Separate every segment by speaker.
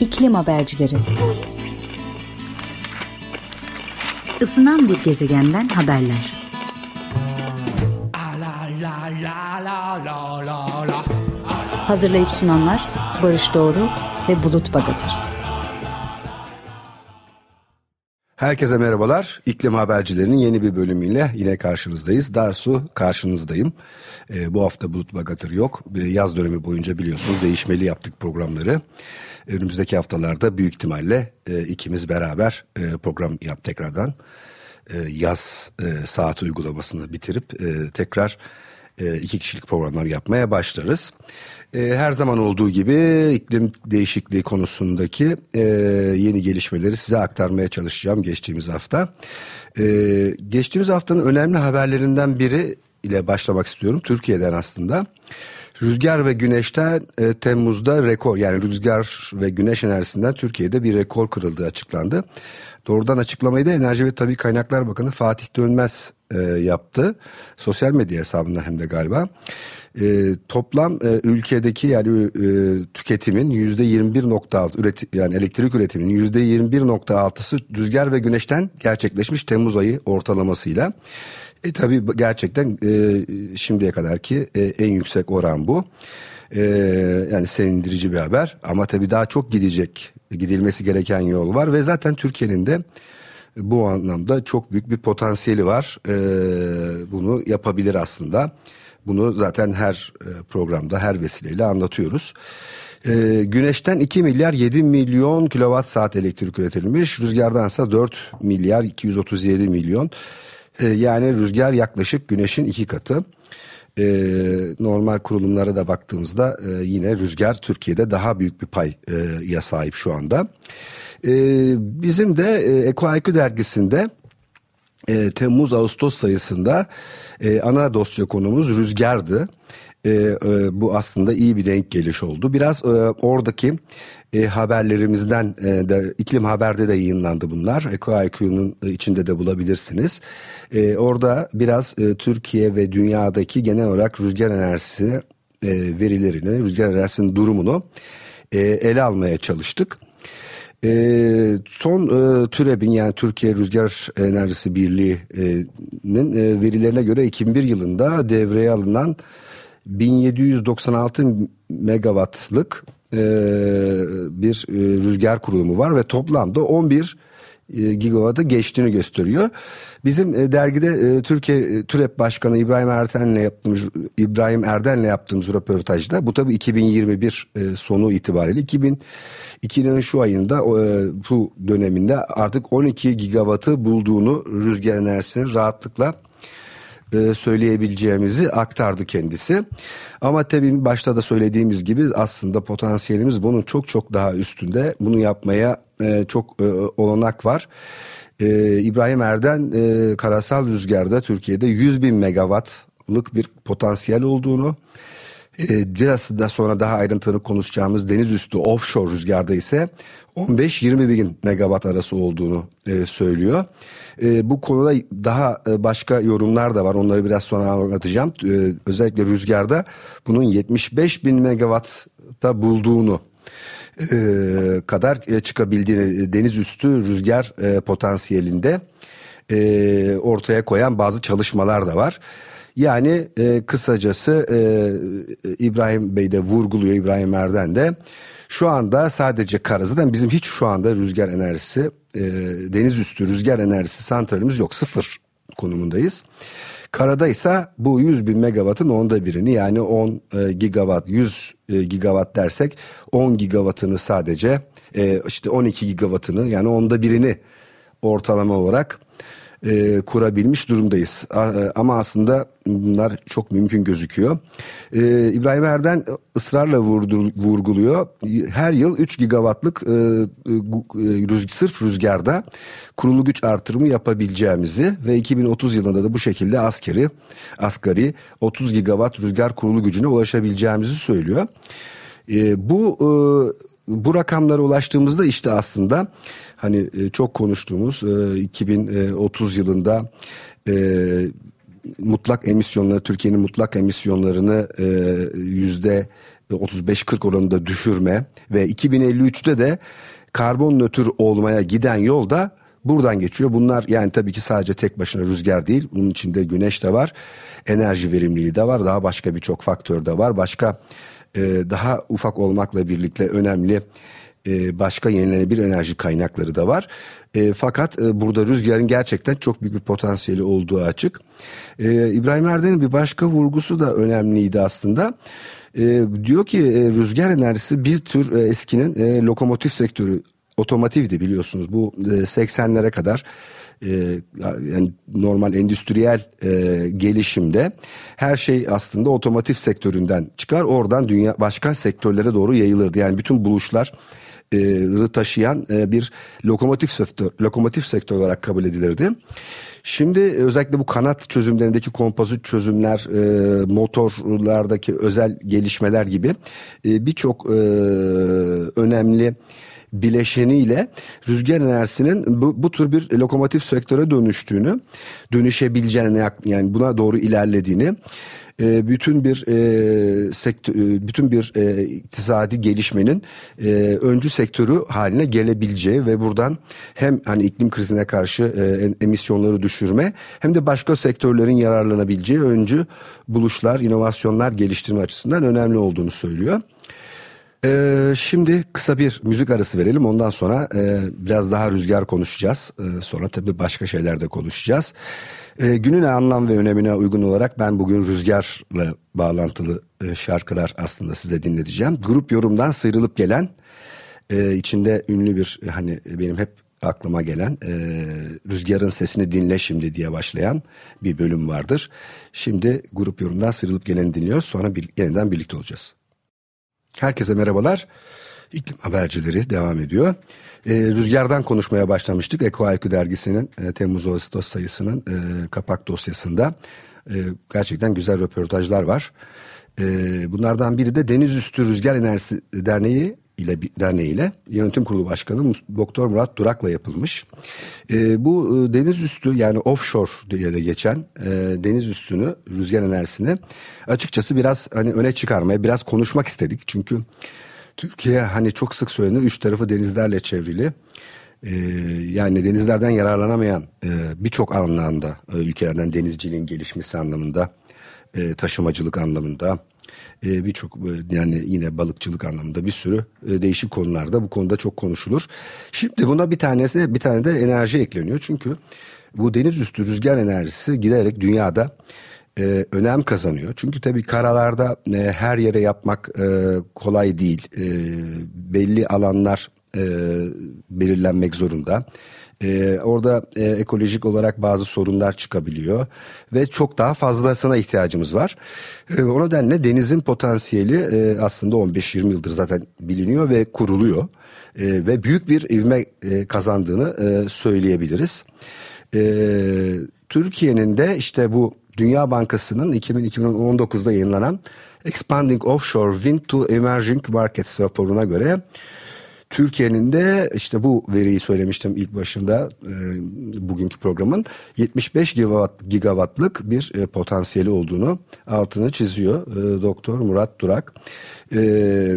Speaker 1: İklim Habercileri. Isınan bir gezegenden haberler. Hazırlayıp sunanlar Barış Doğru ve Bulut Bagatır
Speaker 2: Herkese merhabalar. İklim Habercilerinin yeni bir bölümüyle yine karşınızdayız. Darsu karşınızdayım. Ee, bu hafta Bulut Bagatır yok. Ee, yaz dönemi boyunca biliyorsunuz değişmeli yaptık programları. Önümüzdeki haftalarda büyük ihtimalle e, ikimiz beraber e, program yap tekrardan. E, yaz e, saat uygulamasını bitirip e, tekrar e, iki kişilik programlar yapmaya başlarız. E, her zaman olduğu gibi iklim değişikliği konusundaki e, yeni gelişmeleri size aktarmaya çalışacağım geçtiğimiz hafta. E, geçtiğimiz haftanın önemli haberlerinden biri ile başlamak istiyorum. Türkiye'den aslında. Rüzgar ve güneşten e, Temmuz'da rekor yani rüzgar ve güneş enerjisinden Türkiye'de bir rekor kırıldığı açıklandı. Doğrudan açıklamayı da Enerji ve Tabi Kaynaklar Bakanı Fatih Dönmez e, yaptı. Sosyal medya hesabından hem de galiba. E, toplam e, ülkedeki yani e, tüketimin yüzde 21.6 üreti, yani elektrik üretiminin yüzde 21.6'sı rüzgar ve güneşten gerçekleşmiş Temmuz ayı ortalamasıyla. E tabii gerçekten e, şimdiye kadar ki e, en yüksek oran bu. E, yani sevindirici bir haber ama tabii daha çok gidecek, gidilmesi gereken yol var ve zaten Türkiye'nin de bu anlamda çok büyük bir potansiyeli var. E, bunu yapabilir aslında. Bunu zaten her e, programda her vesileyle anlatıyoruz. E, güneşten 2 milyar 7 milyon kilowatt saat elektrik üretilmiş. Rüzgardansa 4 milyar 237 milyon. E, yani rüzgar yaklaşık güneşin iki katı. E, normal kurulumlara da baktığımızda e, yine rüzgar Türkiye'de daha büyük bir paya sahip şu anda. E, bizim de e, Eko IQ dergisinde e, Temmuz-Ağustos sayısında e, ana dosya konumuz rüzgardı. E, bu aslında iyi bir denk geliş oldu. Biraz oradaki haberlerimizden de iklim haberde de yayınlandı bunlar. Eko IQ'nun içinde de bulabilirsiniz. Orada biraz Türkiye ve dünyadaki genel olarak rüzgar enerjisi verilerini, rüzgar enerjisinin durumunu ele almaya çalıştık. E, son e, TÜREB'in yani Türkiye Rüzgar Enerjisi Birliği'nin e, verilerine göre 2001 yılında devreye alınan 1796 megawattlık e, bir e, rüzgar kurulumu var ve toplamda 11 e, gigawattı geçtiğini gösteriyor. Bizim e, dergide e, Türkiye e, TÜREP Başkanı İbrahim Erden'le yaptığımız İbrahim Erden'le yaptığımız röportajda bu tabii 2021 e, sonu itibariyle 2002'nin şu ayında e, bu döneminde artık 12 gigawattı bulduğunu rüzgar enerjisini rahatlıkla e, söyleyebileceğimizi aktardı kendisi. Ama tabii başta da söylediğimiz gibi aslında potansiyelimiz bunun çok çok daha üstünde. Bunu yapmaya e, çok e, olanak var. İbrahim Erden karasal rüzgarda Türkiye'de 100 bin megawattlık bir potansiyel olduğunu biraz da sonra daha ayrıntılı konuşacağımız deniz üstü offshore rüzgarda ise 15-20 bin megawatt arası olduğunu söylüyor. E, bu konuda daha e, başka yorumlar da var. Onları biraz sonra anlatacağım. E, özellikle rüzgarda bunun 75 bin megawatta bulduğunu e, kadar e, çıkabildiğini e, deniz üstü rüzgar e, potansiyelinde e, ortaya koyan bazı çalışmalar da var. Yani e, kısacası e, İbrahim Bey de vurguluyor İbrahim Erden de şu anda sadece kara zaten bizim hiç şu anda rüzgar enerjisi e, deniz üstü rüzgar enerjisi santralimiz yok sıfır konumundayız. Karada ise bu 100 bin megawattın onda birini yani 10 e, gigawatt 100 e, gigawatt dersek 10 gigawattını sadece e, işte 12 gigawattını yani onda birini ortalama olarak e, kurabilmiş durumdayız. A, e, ama aslında bunlar çok mümkün gözüküyor. E, İbrahim Erden ısrarla vurdu, vurguluyor. Her yıl 3 gigawattlık e, e, rüz, sırf rüzgarda kurulu güç artırımı yapabileceğimizi ve 2030 yılında da bu şekilde askeri asgari 30 gigawatt rüzgar kurulu gücüne ulaşabileceğimizi söylüyor. E, bu e, bu rakamlara ulaştığımızda işte aslında hani e, çok konuştuğumuz 2030 e, yılında e, mutlak emisyonları Türkiye'nin mutlak emisyonlarını yüzde 35-40 oranında düşürme ve 2053'te de karbon nötr olmaya giden yol da buradan geçiyor. Bunlar yani tabii ki sadece tek başına rüzgar değil. Bunun içinde güneş de var. Enerji verimliliği de var. Daha başka birçok faktör de var. Başka daha ufak olmakla birlikte önemli başka yenilenebilir enerji kaynakları da var. E, fakat e, burada rüzgarın gerçekten çok büyük bir potansiyeli olduğu açık. E, İbrahim Erden'in bir başka vurgusu da önemliydi aslında. E, diyor ki e, rüzgar enerjisi bir tür e, eskinin e, lokomotif sektörü otomotivdi biliyorsunuz. Bu e, 80'lere kadar e, yani normal endüstriyel e, gelişimde her şey aslında otomotiv sektöründen çıkar. Oradan dünya başka sektörlere doğru yayılırdı. Yani bütün buluşlar e, taşıyan e, bir lokomotif sektör, lokomotif sektör olarak kabul edilirdi. Şimdi özellikle bu kanat çözümlerindeki kompozit çözümler, e, motorlardaki özel gelişmeler gibi e, birçok e, önemli bileşeniyle rüzgar enerjisinin bu, bu tür bir lokomotif sektöre dönüştüğünü, dönüşebileceğini yani buna doğru ilerlediğini e, bütün bir e, sektör, e, bütün bir e, iktisadi gelişmenin e, öncü sektörü haline gelebileceği ve buradan hem hani iklim krizine karşı e, emisyonları düşürme hem de başka sektörlerin yararlanabileceği öncü buluşlar, inovasyonlar geliştirme açısından önemli olduğunu söylüyor. Ee, şimdi kısa bir müzik arası verelim. Ondan sonra e, biraz daha rüzgar konuşacağız. Ee, sonra tabii başka şeyler de konuşacağız. Ee, günün anlam ve önemine uygun olarak ben bugün rüzgarla bağlantılı e, şarkılar aslında size dinleteceğim. Grup yorumdan sıyrılıp gelen e, içinde ünlü bir hani benim hep aklıma gelen e, rüzgarın sesini dinle şimdi diye başlayan bir bölüm vardır. Şimdi grup yorumdan sıyrılıp gelen dinliyoruz. Sonra bir, yeniden birlikte olacağız. Herkese merhabalar. İklim habercileri devam ediyor. E, rüzgardan konuşmaya başlamıştık. Eko IQ dergisinin e, Temmuz-Ağustos sayısının e, kapak dosyasında e, gerçekten güzel röportajlar var. E, bunlardan biri de Deniz Üstü Rüzgar Enerjisi Derneği ile derneği ile yönetim kurulu başkanı Doktor Murat Durak'la yapılmış. E, bu e, deniz üstü yani offshore diye de geçen e, deniz üstünü rüzgar enerjisini açıkçası biraz hani öne çıkarmaya biraz konuşmak istedik. Çünkü Türkiye hani çok sık söylenir üç tarafı denizlerle çevrili. Ee, yani denizlerden yararlanamayan e, birçok anlamda e, ülkelerden denizciliğin gelişmesi anlamında, e, taşımacılık anlamında, e, birçok e, yani yine balıkçılık anlamında bir sürü e, değişik konularda bu konuda çok konuşulur. Şimdi buna bir tanesi bir tane de enerji ekleniyor. Çünkü bu deniz üstü rüzgar enerjisi giderek dünyada e, önem kazanıyor. Çünkü tabii karalarda e, her yere yapmak e, kolay değil. E, belli alanlar e, belirlenmek zorunda. Ee, orada e, ekolojik olarak bazı sorunlar çıkabiliyor ve çok daha fazlasına ihtiyacımız var. E, o nedenle denizin potansiyeli e, aslında 15-20 yıldır zaten biliniyor ve kuruluyor e, ve büyük bir ivme e, kazandığını e, söyleyebiliriz. E, Türkiye'nin de işte bu Dünya Bankası'nın 2019'da yayınlanan Expanding Offshore Wind to Emerging Markets raporuna göre Türkiye'nin de işte bu veriyi söylemiştim ilk başında e, bugünkü programın 75 gigawatt, gigawattlık bir e, potansiyeli olduğunu altını çiziyor e, Doktor Murat Durak. E,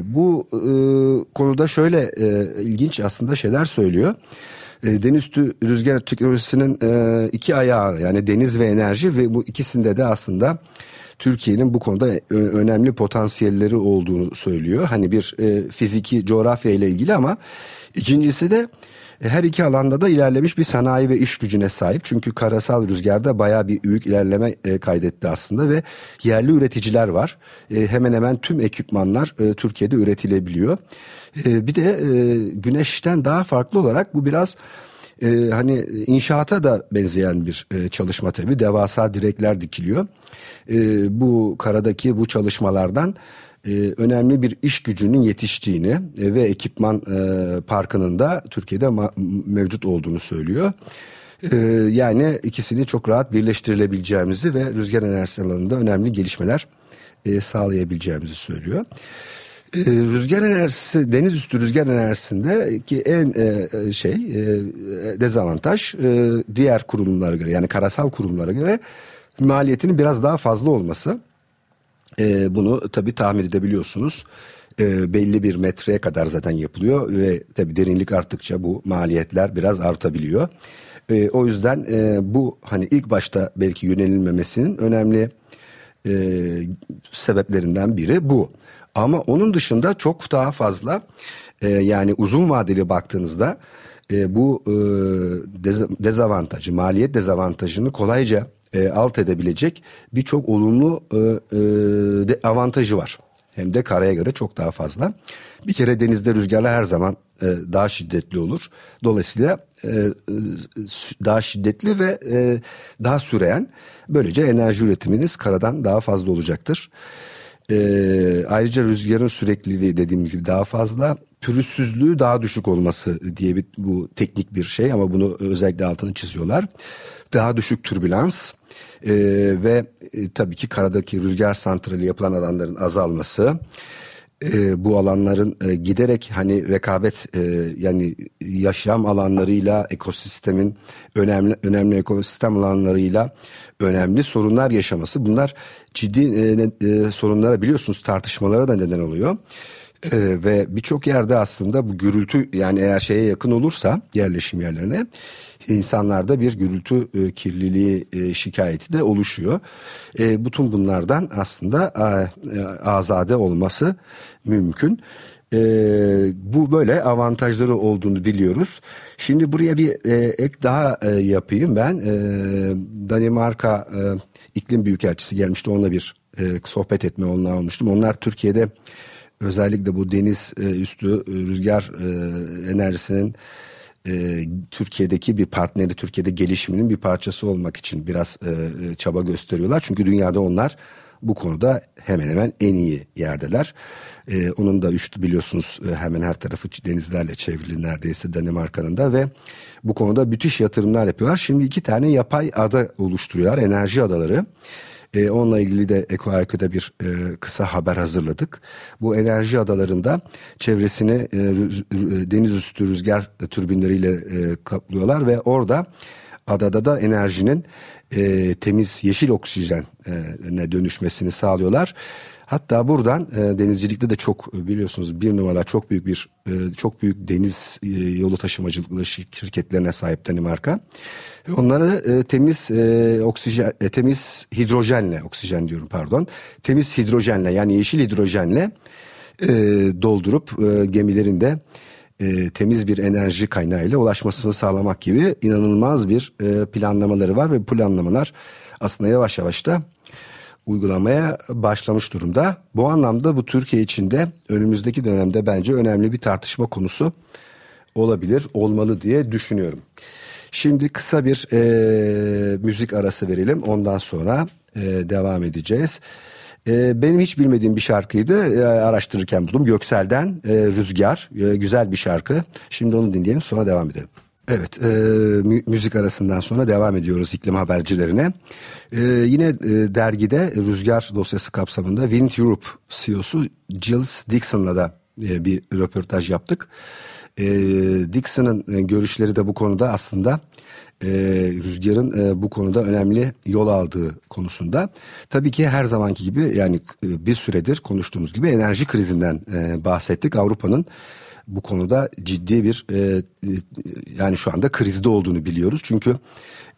Speaker 2: bu e, konuda şöyle e, ilginç aslında şeyler söylüyor. E, denizüstü rüzgar teknolojisinin e, iki ayağı yani deniz ve enerji ve bu ikisinde de aslında Türkiye'nin bu konuda önemli potansiyelleri olduğunu söylüyor. Hani bir e, fiziki coğrafya ile ilgili ama ikincisi de e, her iki alanda da ilerlemiş bir sanayi ve iş gücüne sahip. Çünkü karasal rüzgarda baya bir büyük ilerleme e, kaydetti aslında ve yerli üreticiler var. E, hemen hemen tüm ekipmanlar e, Türkiye'de üretilebiliyor. E, bir de e, güneşten daha farklı olarak bu biraz e, hani inşaata da benzeyen bir e, çalışma tabii. Devasa direkler dikiliyor. E, bu karadaki bu çalışmalardan e, önemli bir iş gücünün yetiştiğini e, ve ekipman e, parkının da Türkiye'de mevcut olduğunu söylüyor. E, yani ikisini çok rahat birleştirilebileceğimizi ve rüzgar enerjisi alanında önemli gelişmeler e, sağlayabileceğimizi söylüyor. Ee, rüzgar enerjisi, deniz üstü rüzgar enerjisinde ki en e, e, şey e, dezavantaj diğer kurumlara göre yani karasal kurumlara göre maliyetinin biraz daha fazla olması. Bunu tabii tahmin edebiliyorsunuz. Belli bir metreye kadar zaten yapılıyor ve tabii derinlik arttıkça bu maliyetler biraz artabiliyor. O yüzden bu hani ilk başta belki yönelilmemesinin önemli sebeplerinden biri bu. Ama onun dışında çok daha fazla e, yani uzun vadeli baktığınızda e, bu e, dezavantajı, maliyet dezavantajını kolayca e, alt edebilecek birçok olumlu e, e, de avantajı var. Hem de karaya göre çok daha fazla. Bir kere denizde rüzgarlar her zaman e, daha şiddetli olur. Dolayısıyla e, e, daha şiddetli ve e, daha süreyen. Böylece enerji üretiminiz karadan daha fazla olacaktır. E, ayrıca rüzgarın sürekliliği dediğim gibi daha fazla pürüzsüzlüğü daha düşük olması diye bir bu teknik bir şey ama bunu özellikle altını çiziyorlar. Daha düşük türbülans e, ve e, tabii ki karadaki rüzgar santrali yapılan alanların azalması e, bu alanların e, giderek hani rekabet e, yani yaşam alanlarıyla ekosistemin önemli önemli ekosistem alanlarıyla önemli sorunlar yaşaması bunlar ciddi e, e, sorunlara biliyorsunuz tartışmalara da neden oluyor. Ee, ve birçok yerde aslında bu gürültü yani eğer şeye yakın olursa yerleşim yerlerine insanlarda bir gürültü e, kirliliği e, şikayeti de oluşuyor. E, bütün bunlardan aslında e, azade olması mümkün. E, bu böyle avantajları olduğunu biliyoruz. Şimdi buraya bir e, ek daha e, yapayım ben. E, Danimarka e, iklim büyükelçisi gelmişti onunla bir e, sohbet etme olanağı olmuştum. Onlar Türkiye'de özellikle bu deniz e, üstü e, rüzgar e, enerjisinin Türkiye'deki bir partneri, Türkiye'de gelişiminin bir parçası olmak için biraz çaba gösteriyorlar. Çünkü dünyada onlar bu konuda hemen hemen en iyi yerdeler. onun da üstü biliyorsunuz hemen her tarafı denizlerle çevrili neredeyse Danimarka'nın da ve bu konuda müthiş yatırımlar yapıyorlar. Şimdi iki tane yapay ada oluşturuyorlar, enerji adaları. E, onunla ilgili de Eko IQ'da bir e, kısa haber hazırladık. Bu enerji adalarında çevresini e, rüz, deniz üstü rüzgar türbinleriyle e, kaplıyorlar ve orada adada da enerjinin e, temiz yeşil oksijene dönüşmesini sağlıyorlar. Hatta buradan e, denizcilikte de çok biliyorsunuz bir numara çok büyük bir e, çok büyük deniz e, yolu taşımacılığı şirketlerine sahip Danimarka. Onları e, temiz e, oksijen e, temiz hidrojenle oksijen diyorum pardon. Temiz hidrojenle yani yeşil hidrojenle e, doldurup e, gemilerinde e, temiz bir enerji kaynağıyla ulaşmasını sağlamak gibi inanılmaz bir e, planlamaları var ve planlamalar aslında yavaş yavaş da uygulamaya başlamış durumda. Bu anlamda bu Türkiye içinde önümüzdeki dönemde bence önemli bir tartışma konusu olabilir, olmalı diye düşünüyorum. Şimdi kısa bir e, müzik arası verelim. Ondan sonra e, devam edeceğiz. E, benim hiç bilmediğim bir şarkıydı. E, araştırırken buldum. Göksel'den e, Rüzgar. E, güzel bir şarkı. Şimdi onu dinleyelim sonra devam edelim. Evet, e, müzik arasından sonra devam ediyoruz iklim habercilerine. E, yine e, dergide Rüzgar dosyası kapsamında Wind Europe CEO'su Giles Dixon'la da e, bir röportaj yaptık. E, Dixon'ın e, görüşleri de bu konuda aslında e, rüzgarın e, bu konuda önemli yol aldığı konusunda. Tabii ki her zamanki gibi yani e, bir süredir konuştuğumuz gibi enerji krizinden e, bahsettik. Avrupa'nın bu konuda ciddi bir e, yani şu anda krizde olduğunu biliyoruz. Çünkü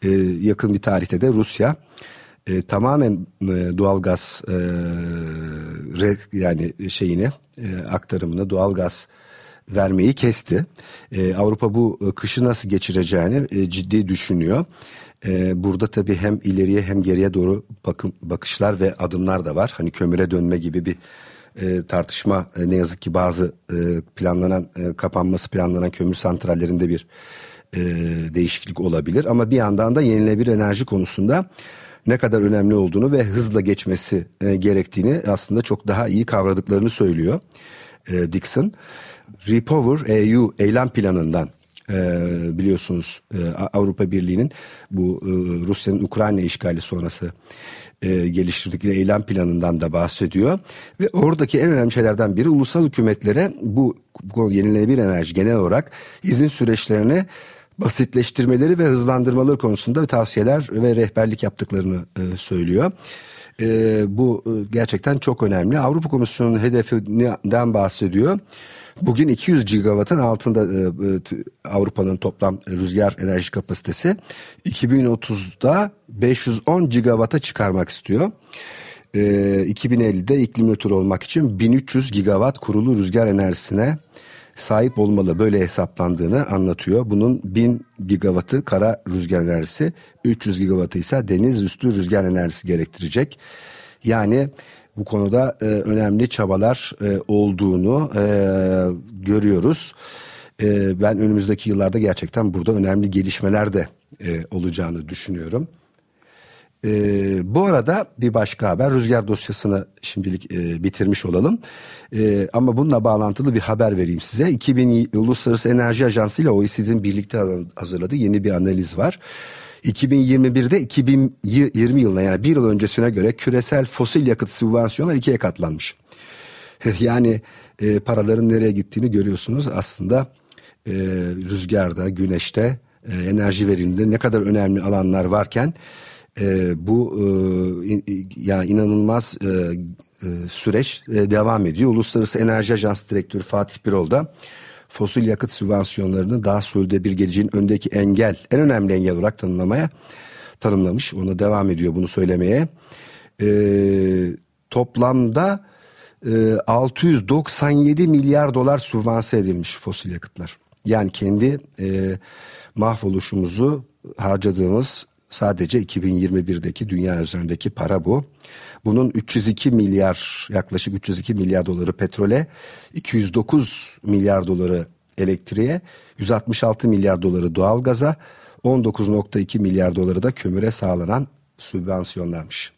Speaker 2: e, yakın bir tarihte de Rusya e, tamamen e, doğalgaz e, re, yani şeyini e, aktarımını doğalgaz vermeyi kesti. E, Avrupa bu e, kışı nasıl geçireceğini e, ciddi düşünüyor. E, burada tabii hem ileriye hem geriye doğru bakım, bakışlar ve adımlar da var. Hani kömüre dönme gibi bir e, tartışma e, ne yazık ki bazı e, planlanan e, kapanması planlanan kömür santrallerinde bir e, değişiklik olabilir. Ama bir yandan da yenilenebilir enerji konusunda ne kadar önemli olduğunu ve hızla geçmesi e, gerektiğini aslında çok daha iyi kavradıklarını söylüyor e, Dixon. Repower EU eylem planından e, biliyorsunuz e, Avrupa Birliği'nin bu e, Rusya'nın Ukrayna işgali sonrası e, geliştirdikleri eylem planından da bahsediyor. Ve oradaki en önemli şeylerden biri ulusal hükümetlere bu, bu yenilenebilir enerji genel olarak izin süreçlerini basitleştirmeleri ve hızlandırmaları konusunda tavsiyeler ve rehberlik yaptıklarını e, söylüyor. E, bu e, gerçekten çok önemli. Avrupa Komisyonu'nun hedefinden bahsediyor. Bugün 200 gigawattın altında e, e, Avrupa'nın toplam rüzgar enerji kapasitesi 2030'da 510 gigawatt'a çıkarmak istiyor. E, 2050'de iklim nötr olmak için 1300 gigawatt kurulu rüzgar enerjisine sahip olmalı. Böyle hesaplandığını anlatıyor. Bunun 1000 gigawattı kara rüzgar enerjisi, 300 gigawattı ise deniz üstü rüzgar enerjisi gerektirecek. Yani bu konuda e, önemli çabalar e, olduğunu e, görüyoruz. E, ben önümüzdeki yıllarda gerçekten burada önemli gelişmeler de e, olacağını düşünüyorum. E, bu arada bir başka haber rüzgar dosyasını şimdilik e, bitirmiş olalım. E, ama bununla bağlantılı bir haber vereyim size. 2000 Uluslararası Enerji Ajansı ile OECD'nin birlikte hazırladığı yeni bir analiz var. 2021'de 2020 yılına yani bir yıl öncesine göre küresel fosil yakıt sübvansiyonlar ikiye katlanmış. yani e, paraların nereye gittiğini görüyorsunuz. Aslında e, rüzgarda, güneşte, e, enerji veriminde ne kadar önemli alanlar varken e, bu e, yani inanılmaz e, e, süreç e, devam ediyor. Uluslararası Enerji Ajansı Direktörü Fatih Birol da fosil yakıt sübvansiyonlarını daha sürdürülebilir geleceğin öndeki engel, en önemli engel olarak tanımlamaya tanımlamış. Ona devam ediyor bunu söylemeye. E, toplamda e, 697 milyar dolar sübvanse edilmiş fosil yakıtlar. Yani kendi e, mahvoluşumuzu harcadığımız sadece 2021'deki dünya üzerindeki para bu. Bunun 302 milyar yaklaşık 302 milyar doları petrole, 209 milyar doları elektriğe, 166 milyar doları doğalgaza, 19.2 milyar doları da kömüre sağlanan sübvansiyonlarmış.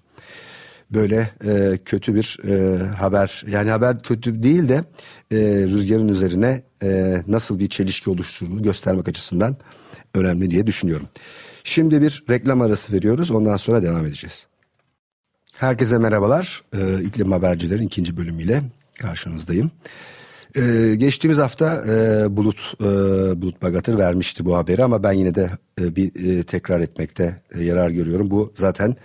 Speaker 2: Böyle e, kötü bir e, haber yani haber kötü değil de e, rüzgarın üzerine e, nasıl bir çelişki oluşturduğunu göstermek açısından önemli diye düşünüyorum. Şimdi bir reklam arası veriyoruz ondan sonra devam edeceğiz. Herkese merhabalar. Ee, İklim Habercilerin ikinci bölümüyle karşınızdayım. Ee, geçtiğimiz hafta e, Bulut e, Bulut Bagatır vermişti bu haberi ama ben yine de e, bir e, tekrar etmekte e, yarar görüyorum. Bu zaten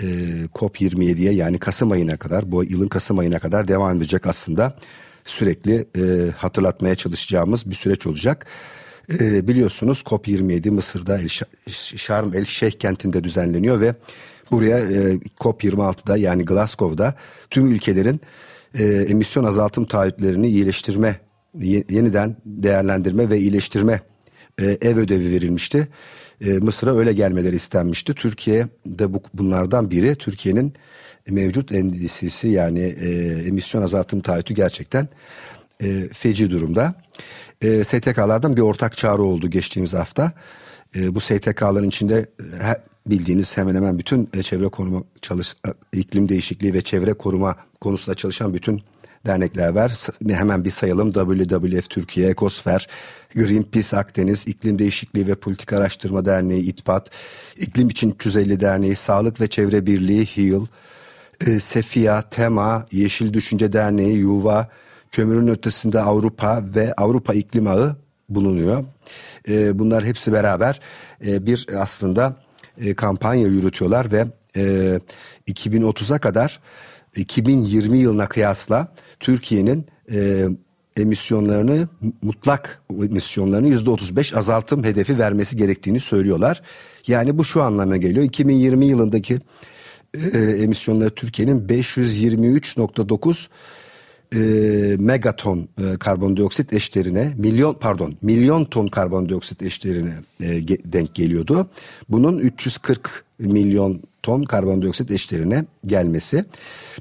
Speaker 2: e, COP27'ye yani Kasım ayına kadar bu yılın Kasım ayına kadar devam edecek aslında sürekli e, hatırlatmaya çalışacağımız bir süreç olacak. E, biliyorsunuz COP27 Mısır'da El Şarm El Şeyh kentinde düzenleniyor ve Buraya e, COP26'da yani Glasgow'da tüm ülkelerin e, emisyon azaltım taahhütlerini iyileştirme, yeniden değerlendirme ve iyileştirme e, ev ödevi verilmişti. E, Mısır'a öyle gelmeleri istenmişti. Türkiye de bu, bunlardan biri. Türkiye'nin mevcut endisisi yani e, emisyon azaltım taahhütü gerçekten e, feci durumda. E, STK'lardan bir ortak çağrı oldu geçtiğimiz hafta. E, bu STK'ların içinde e, bildiğiniz hemen hemen bütün e, çevre koruma çalış e, iklim değişikliği ve çevre koruma konusunda çalışan bütün dernekler var. Hemen bir sayalım. WWF Türkiye, Ekosfer, Greenpeace Akdeniz, İklim Değişikliği ve Politik Araştırma Derneği İTPAT, İklim İçin 350 Derneği, Sağlık ve Çevre Birliği HEAL, e, Sefia, TEMA, Yeşil Düşünce Derneği, Yuva, Kömürün Ötesinde Avrupa ve Avrupa İklim Ağı bulunuyor. E, bunlar hepsi beraber e, bir aslında e, kampanya yürütüyorlar ve e, 2030'a kadar 2020 yılına kıyasla Türkiye'nin e, emisyonlarını mutlak emisyonlarını yüzde 35 azaltım hedefi vermesi gerektiğini söylüyorlar. Yani bu şu anlama geliyor. 2020 yılındaki e, emisyonları Türkiye'nin 523.9 e, megaton e, karbondioksit eşlerine milyon pardon milyon ton karbondioksit eşlerine e, denk geliyordu. Bunun 340 milyon ton karbondioksit eşlerine gelmesi.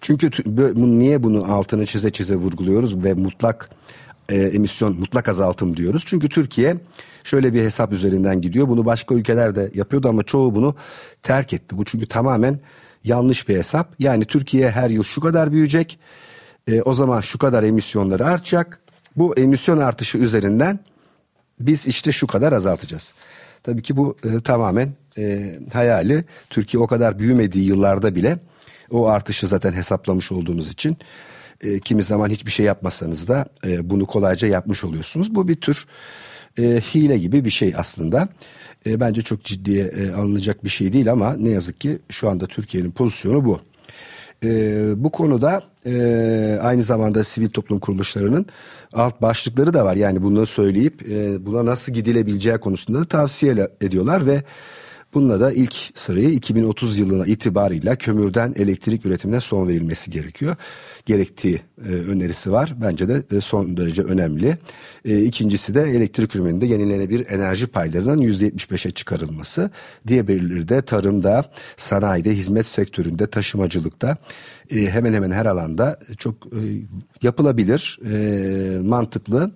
Speaker 2: Çünkü niye bunu altını çize çize vurguluyoruz ve mutlak e, emisyon mutlak azaltım diyoruz. Çünkü Türkiye şöyle bir hesap üzerinden gidiyor. Bunu başka ülkeler de yapıyordu ama çoğu bunu terk etti. Bu çünkü tamamen yanlış bir hesap. Yani Türkiye her yıl şu kadar büyüyecek e, o zaman şu kadar emisyonları artacak. Bu emisyon artışı üzerinden biz işte şu kadar azaltacağız. Tabii ki bu e, tamamen e, hayali. Türkiye o kadar büyümediği yıllarda bile o artışı zaten hesaplamış olduğunuz için e, kimi zaman hiçbir şey yapmasanız da e, bunu kolayca yapmış oluyorsunuz. Bu bir tür e, hile gibi bir şey aslında. E, bence çok ciddiye e, alınacak bir şey değil ama ne yazık ki şu anda Türkiye'nin pozisyonu bu. E, bu konuda e, aynı zamanda sivil toplum kuruluşlarının alt başlıkları da var. Yani bunu söyleyip e, buna nasıl gidilebileceği konusunda da tavsiye ediyorlar ve Bununla da ilk sırayı 2030 yılına itibarıyla kömürden elektrik üretimine son verilmesi gerekiyor. Gerektiği e, önerisi var. Bence de e, son derece önemli. E, ikincisi de elektrik üretiminde yenilenebilir enerji paylarının %75'e çıkarılması. Diğerleri de tarımda, sanayide, hizmet sektöründe, taşımacılıkta e, hemen hemen her alanda çok e, yapılabilir, e, mantıklı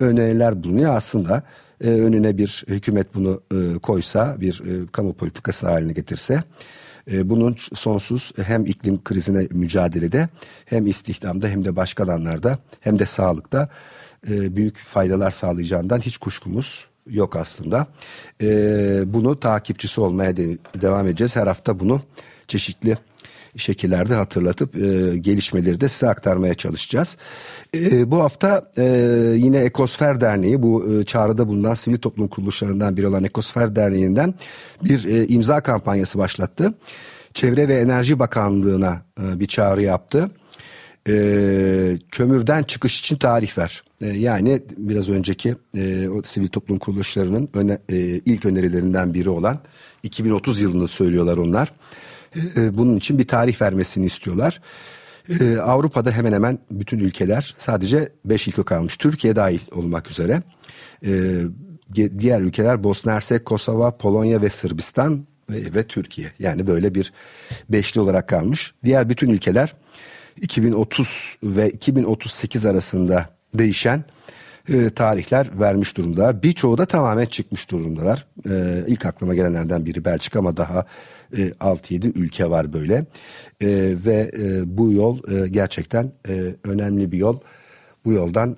Speaker 2: öneriler bulunuyor. Aslında e, önüne bir hükümet bunu e, koysa, bir e, kamu politikası haline getirse e, bunun sonsuz hem iklim krizine mücadelede hem istihdamda hem de başka alanlarda hem de sağlıkta e, büyük faydalar sağlayacağından hiç kuşkumuz yok aslında. E, bunu takipçisi olmaya de, devam edeceğiz. Her hafta bunu çeşitli şekillerde hatırlatıp e, gelişmeleri de size aktarmaya çalışacağız. E, bu hafta e, yine Ekosfer Derneği bu e, çağrıda bulunan sivil toplum kuruluşlarından biri olan Ekosfer Derneği'nden bir e, imza kampanyası başlattı. Çevre ve Enerji Bakanlığı'na e, bir çağrı yaptı. E, kömürden çıkış için tarih ver. E, yani biraz önceki e, o sivil toplum kuruluşlarının öne, e, ilk önerilerinden biri olan 2030 yılını söylüyorlar onlar. E, bunun için bir tarih vermesini istiyorlar. E, Avrupa'da hemen hemen bütün ülkeler sadece 5 ilke kalmış. Türkiye dahil olmak üzere. E, diğer ülkeler Bosna Hersek, Kosova, Polonya ve Sırbistan ve, ve Türkiye. Yani böyle bir beşli olarak kalmış. Diğer bütün ülkeler 2030 ve 2038 arasında değişen e, tarihler vermiş durumda. Birçoğu da tamamen çıkmış durumdalar. E, ilk aklıma gelenlerden biri Belçika ama daha e, 6-7 ülke var böyle. E, ve e, bu yol gerçekten önemli bir yol. Bu yoldan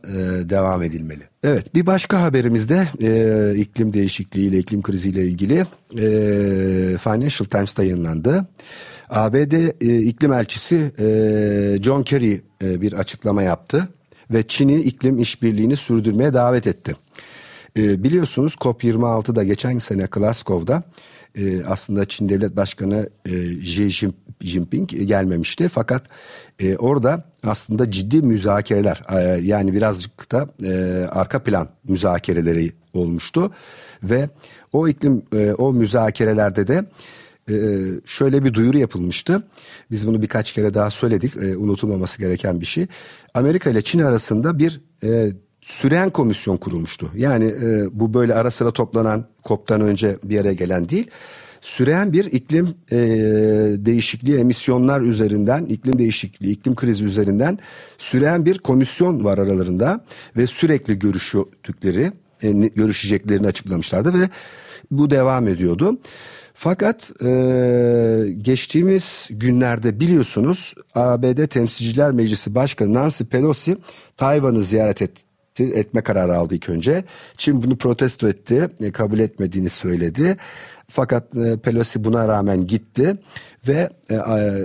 Speaker 2: devam edilmeli. Evet bir başka haberimizde e, iklim değişikliğiyle iklim kriziyle ilgili e, Financial Times'ta yayınlandı. ABD e, iklim elçisi e, John Kerry e, bir açıklama yaptı ve Çin'i iklim işbirliğini sürdürmeye davet etti. E, biliyorsunuz COP26'da geçen sene Glasgow'da e, aslında Çin Devlet Başkanı e, Xi Jinping gelmemişti. Fakat e, orada aslında ciddi müzakereler e, yani birazcık da e, arka plan müzakereleri olmuştu. Ve o iklim e, o müzakerelerde de e, şöyle bir duyuru yapılmıştı. Biz bunu birkaç kere daha söyledik. E, unutulmaması gereken bir şey. Amerika ile Çin arasında bir e, süren komisyon kurulmuştu. Yani e, bu böyle ara sıra toplanan COP'tan önce bir araya gelen değil. Süren bir iklim e, değişikliği emisyonlar üzerinden, iklim değişikliği, iklim krizi üzerinden süren bir komisyon var aralarında ve sürekli görüştükleri, e, görüşeceklerini açıklamışlardı ve bu devam ediyordu. Fakat e, geçtiğimiz günlerde biliyorsunuz ABD Temsilciler Meclisi Başkanı Nancy Pelosi Tayvan'ı ziyaret etti etme kararı aldı ilk önce. Çin bunu protesto etti, e, kabul etmediğini söyledi. Fakat e, Pelosi buna rağmen gitti ve e,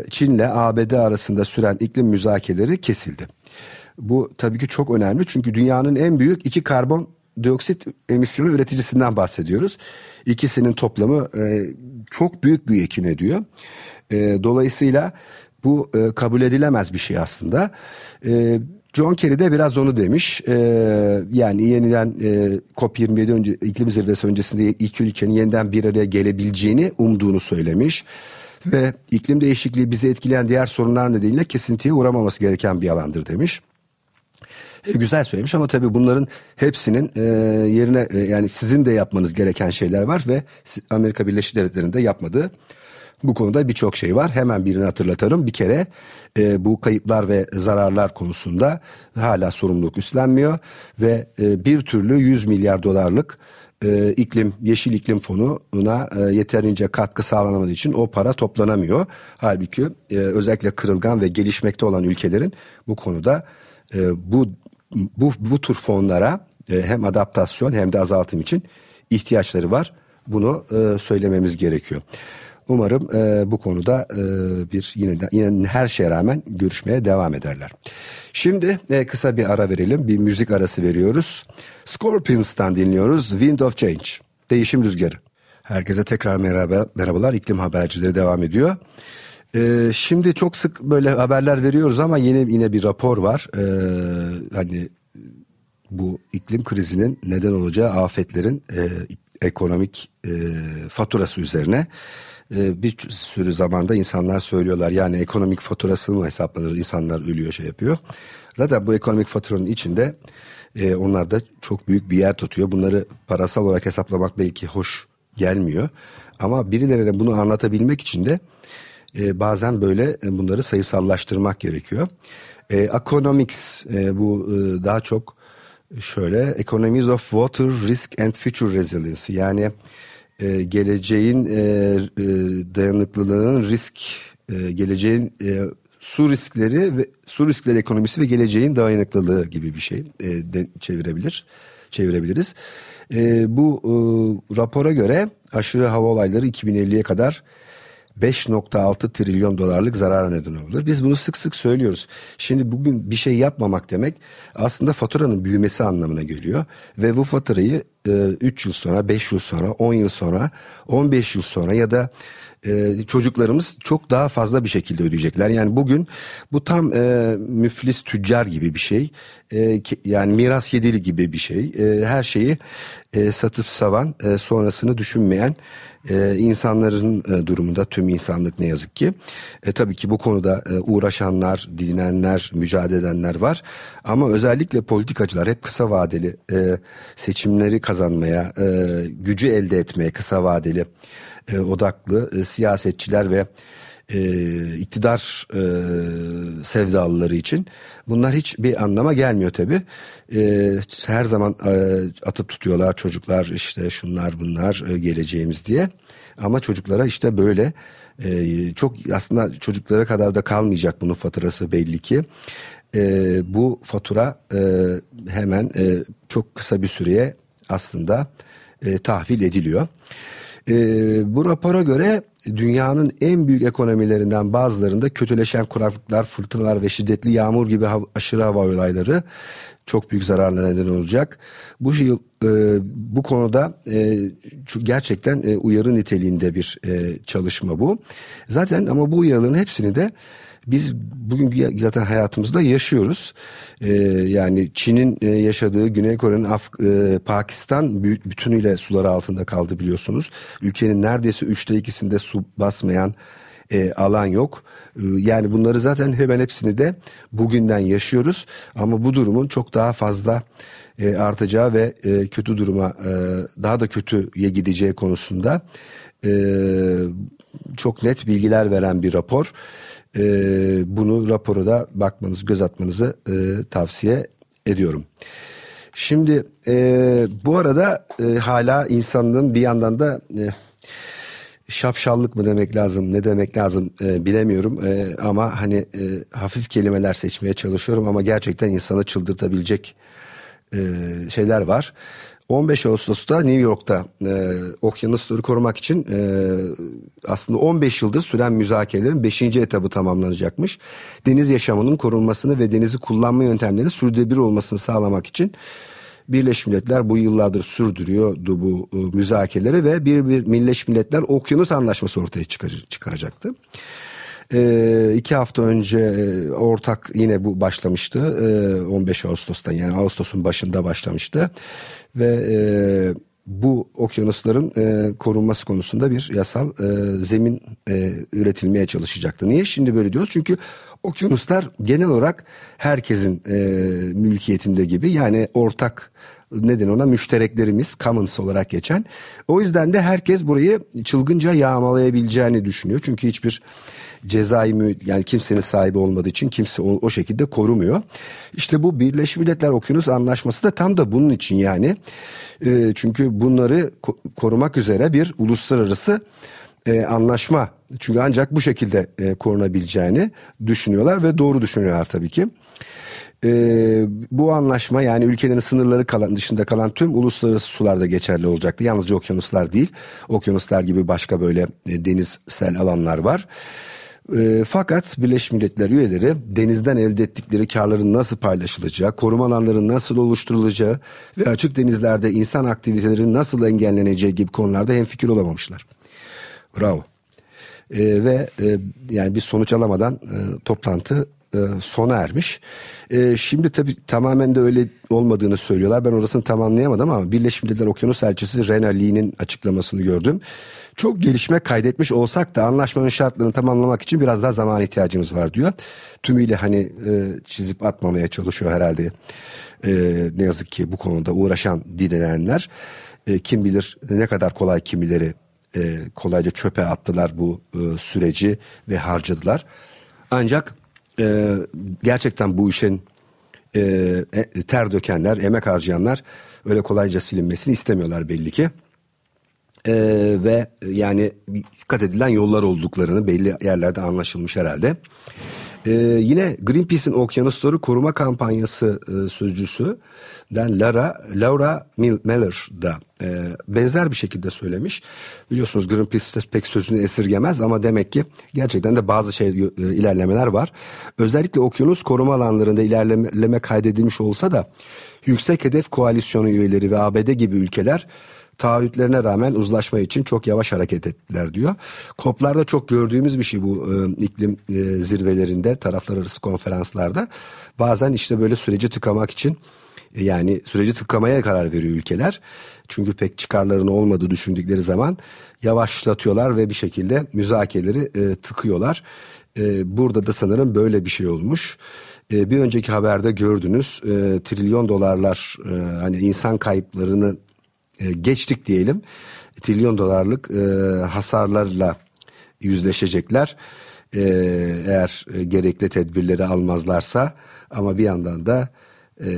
Speaker 2: Çin'le ABD arasında süren iklim müzakereleri kesildi. Bu tabii ki çok önemli çünkü dünyanın en büyük iki karbon dioksit emisyonu üreticisinden bahsediyoruz. İkisinin toplamı çok büyük bir ekin ediyor. Dolayısıyla bu kabul edilemez bir şey aslında. John Kerry de biraz onu demiş. Yani yeniden e, COP27 önce, iklim zirvesi öncesinde iki ülkenin yeniden bir araya gelebileceğini umduğunu söylemiş. Ve iklim değişikliği bizi etkileyen diğer sorunlar nedeniyle kesintiye uğramaması gereken bir alandır demiş. Güzel söylemiş ama tabii bunların hepsinin e, yerine e, yani sizin de yapmanız gereken şeyler var ve Amerika Birleşik Devletleri'nin de yapmadığı bu konuda birçok şey var. Hemen birini hatırlatarım. Bir kere e, bu kayıplar ve zararlar konusunda hala sorumluluk üstlenmiyor ve e, bir türlü 100 milyar dolarlık e, iklim yeşil iklim fonuna e, yeterince katkı sağlanamadığı için o para toplanamıyor. Halbuki e, özellikle kırılgan ve gelişmekte olan ülkelerin bu konuda e, bu bu bu tür fonlara e, hem adaptasyon hem de azaltım için ihtiyaçları var. Bunu e, söylememiz gerekiyor. Umarım e, bu konuda e, bir yine, yine her şeye rağmen görüşmeye devam ederler. Şimdi e, kısa bir ara verelim. Bir müzik arası veriyoruz. Scorpions'tan dinliyoruz. Wind of Change. Değişim rüzgarı. Herkese tekrar merhaba, merhabalar. İklim habercileri devam ediyor. Ee, şimdi çok sık böyle haberler veriyoruz ama yine yine bir rapor var. Ee, hani bu iklim krizinin neden olacağı afetlerin e, ekonomik e, faturası üzerine e, bir sürü zamanda insanlar söylüyorlar. Yani ekonomik faturası mı hesaplanır? İnsanlar ölüyor şey yapıyor. Zaten bu ekonomik faturanın içinde e, onlar da çok büyük bir yer tutuyor. Bunları parasal olarak hesaplamak belki hoş gelmiyor. Ama birilerine bunu anlatabilmek için de e, bazen böyle e, bunları sayısallaştırmak gerekiyor. E, economics bu daha çok şöyle economies of water risk and future resilience yani geleceğin dayanıklılığının risk geleceğin su riskleri ve su riskleri ekonomisi ve geleceğin dayanıklılığı gibi bir şey çevirebilir çevirebiliriz. Bu rapora göre aşırı hava olayları 2050'ye kadar 5.6 trilyon dolarlık zarara neden olur. Biz bunu sık sık söylüyoruz. Şimdi bugün bir şey yapmamak demek aslında faturanın büyümesi anlamına geliyor. Ve bu faturayı 3 e, yıl sonra, 5 yıl sonra, 10 yıl sonra, 15 yıl sonra ya da e, çocuklarımız çok daha fazla bir şekilde ödeyecekler. Yani bugün bu tam e, müflis tüccar gibi bir şey. E, yani miras yedili gibi bir şey. E, her şeyi e, satıp savan, e, sonrasını düşünmeyen e, insanların e, durumunda tüm insanlık ne yazık ki. E, tabii ki bu konuda e, uğraşanlar, dinenler, mücadele edenler var. Ama özellikle politikacılar hep kısa vadeli e, seçimleri kazanmaya, e, gücü elde etmeye kısa vadeli e, odaklı e, siyasetçiler ve e, iktidar e, sevdalıları için bunlar hiç bir anlama gelmiyor tabi. E, her zaman e, atıp tutuyorlar çocuklar işte şunlar bunlar e, geleceğimiz diye. Ama çocuklara işte böyle e, çok aslında çocuklara kadar da kalmayacak bunun faturası belli ki. E, bu fatura e, hemen e, çok kısa bir süreye aslında e, tahvil ediliyor. E, bu rapora göre dünyanın en büyük ekonomilerinden bazılarında kötüleşen kuraklıklar, fırtınalar ve şiddetli yağmur gibi hav- aşırı hava olayları çok büyük zararlara neden olacak. Bu yıl e, bu konuda e, gerçekten e, uyarı niteliğinde bir e, çalışma bu. Zaten ama bu uyarıların hepsini de biz bugün zaten hayatımızda yaşıyoruz. Ee, yani Çin'in e, yaşadığı Güney Kore'nin Af e, Pakistan bütünüyle suları altında kaldı biliyorsunuz. Ülkenin neredeyse üçte ikisinde su basmayan e, alan yok. E, yani bunları zaten hemen hepsini de bugünden yaşıyoruz. Ama bu durumun çok daha fazla e, artacağı ve e, kötü duruma e, daha da kötüye gideceği konusunda e, çok net bilgiler veren bir rapor e, bunu raporu da bakmanızı, göz atmanızı e, tavsiye ediyorum. Şimdi e, bu arada e, hala insanlığın bir yandan da e, şapşallık mı demek lazım, ne demek lazım e, bilemiyorum. E, ama hani e, hafif kelimeler seçmeye çalışıyorum ama gerçekten insanı çıldırtabilecek e, şeyler var. 15 Ağustos'ta New York'ta e, okyanusları korumak için e, aslında 15 yıldır süren müzakerelerin 5. etabı tamamlanacakmış. Deniz yaşamının korunmasını ve denizi kullanma yöntemlerinin sürdürülebilir olmasını sağlamak için Birleşmiş Milletler bu yıllardır sürdürüyordu bu e, müzakereleri ve bir, bir Birleşmiş Milletler Okyanus Anlaşması ortaya çıkar, çıkaracaktı. E, iki hafta önce e, ortak yine bu başlamıştı. E, 15 Ağustos'tan yani Ağustos'un başında başlamıştı ve e, bu okyanusların e, korunması konusunda bir yasal e, zemin e, üretilmeye çalışacaktı. Niye şimdi böyle diyoruz? Çünkü okyanuslar genel olarak herkesin e, mülkiyetinde gibi yani ortak neden ona müştereklerimiz commons olarak geçen. O yüzden de herkes burayı çılgınca yağmalayabileceğini düşünüyor. Çünkü hiçbir cezai yani kimsenin sahibi olmadığı için kimse o, o şekilde korumuyor. İşte bu Birleşmiş Milletler Okyanus Anlaşması da tam da bunun için yani. E, çünkü bunları ko- korumak üzere bir uluslararası e, anlaşma. Çünkü ancak bu şekilde e, korunabileceğini düşünüyorlar ve doğru düşünüyorlar tabii ki. E, bu anlaşma yani ülkelerin sınırları kalan dışında kalan tüm uluslararası sularda geçerli olacaktı. Yalnızca okyanuslar değil, okyanuslar gibi başka böyle e, denizsel alanlar var. E, fakat Birleşmiş Milletler üyeleri denizden elde ettikleri karların nasıl paylaşılacağı, koruma alanlarının nasıl oluşturulacağı ve açık denizlerde insan aktivitelerinin nasıl engelleneceği gibi konularda hemfikir olamamışlar. Bravo. E, ve e, yani bir sonuç alamadan e, toplantı e, sona ermiş. E, şimdi tabii tamamen de öyle olmadığını söylüyorlar. Ben orasını tam anlayamadım ama Birleşmiş Milletler Okyanus Elçisi Rena Lee'nin açıklamasını gördüm. Çok gelişme kaydetmiş olsak da anlaşmanın şartlarını tamamlamak için biraz daha zaman ihtiyacımız var diyor. Tümüyle hani e, çizip atmamaya çalışıyor herhalde. E, ne yazık ki bu konuda uğraşan dinleyenler. E, kim bilir ne kadar kolay kimileri e, kolayca çöpe attılar bu e, süreci ve harcadılar. Ancak e, gerçekten bu işin e, e, ter dökenler, emek harcayanlar öyle kolayca silinmesini istemiyorlar belli ki. E, ve yani dikkat edilen yollar olduklarını belli yerlerde anlaşılmış herhalde. Ee, yine Greenpeace'in okyanusları koruma kampanyası e, sözcüsü den Lara, Laura Miller da e, benzer bir şekilde söylemiş. Biliyorsunuz Greenpeace pek sözünü esirgemez ama demek ki gerçekten de bazı şey e, ilerlemeler var. Özellikle okyanus koruma alanlarında ilerleme kaydedilmiş olsa da yüksek hedef koalisyonu üyeleri ve ABD gibi ülkeler taahhütlerine rağmen uzlaşma için çok yavaş hareket ettiler diyor. Koplarda çok gördüğümüz bir şey bu e, iklim e, zirvelerinde, taraflar arası konferanslarda. Bazen işte böyle süreci tıkamak için e, yani süreci tıkamaya karar veriyor ülkeler. Çünkü pek çıkarlarının olmadığı düşündükleri zaman yavaşlatıyorlar ve bir şekilde müzakereleri e, tıkıyorlar. E, burada da sanırım böyle bir şey olmuş. E, bir önceki haberde gördünüz e, trilyon dolarlar e, hani insan kayıplarını e, geçtik diyelim. Trilyon dolarlık e, hasarlarla yüzleşecekler. E, eğer e, gerekli tedbirleri almazlarsa ama bir yandan da e,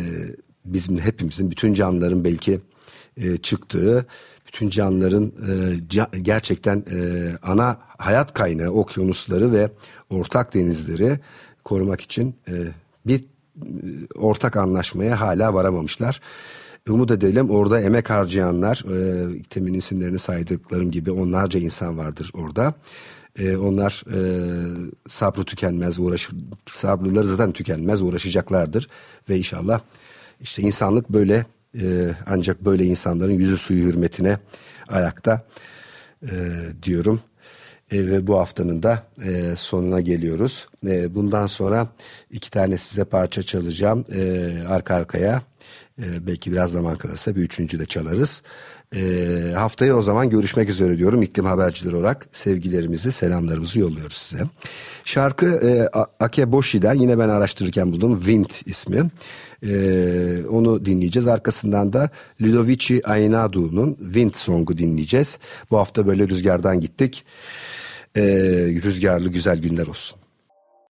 Speaker 2: bizim hepimizin bütün canlıların belki e, çıktığı bütün canlıların e, gerçekten e, ana hayat kaynağı okyanusları ve ortak denizleri korumak için e, bir e, ortak anlaşmaya hala varamamışlar. Umut edelim orada emek harcayanlar, e, temin isimlerini saydıklarım gibi onlarca insan vardır orada. E, onlar e, sabrı tükenmez, uğraş, sabrıları zaten tükenmez, uğraşacaklardır. Ve inşallah işte insanlık böyle e, ancak böyle insanların yüzü suyu hürmetine ayakta e, diyorum. E, ve bu haftanın da e, sonuna geliyoruz. E, bundan sonra iki tane size parça çalacağım e, arka arkaya. E, belki biraz zaman kalırsa bir üçüncü de çalarız. E, haftaya o zaman görüşmek üzere diyorum iklim habercileri olarak sevgilerimizi selamlarımızı yolluyoruz size. Şarkı e, Akeboshi'den yine ben araştırırken buldum Wind ismi. E, onu dinleyeceğiz. Arkasından da Ludovici Ainadu'nun Wind Song'u dinleyeceğiz. Bu hafta böyle rüzgardan gittik. E, rüzgarlı güzel günler olsun.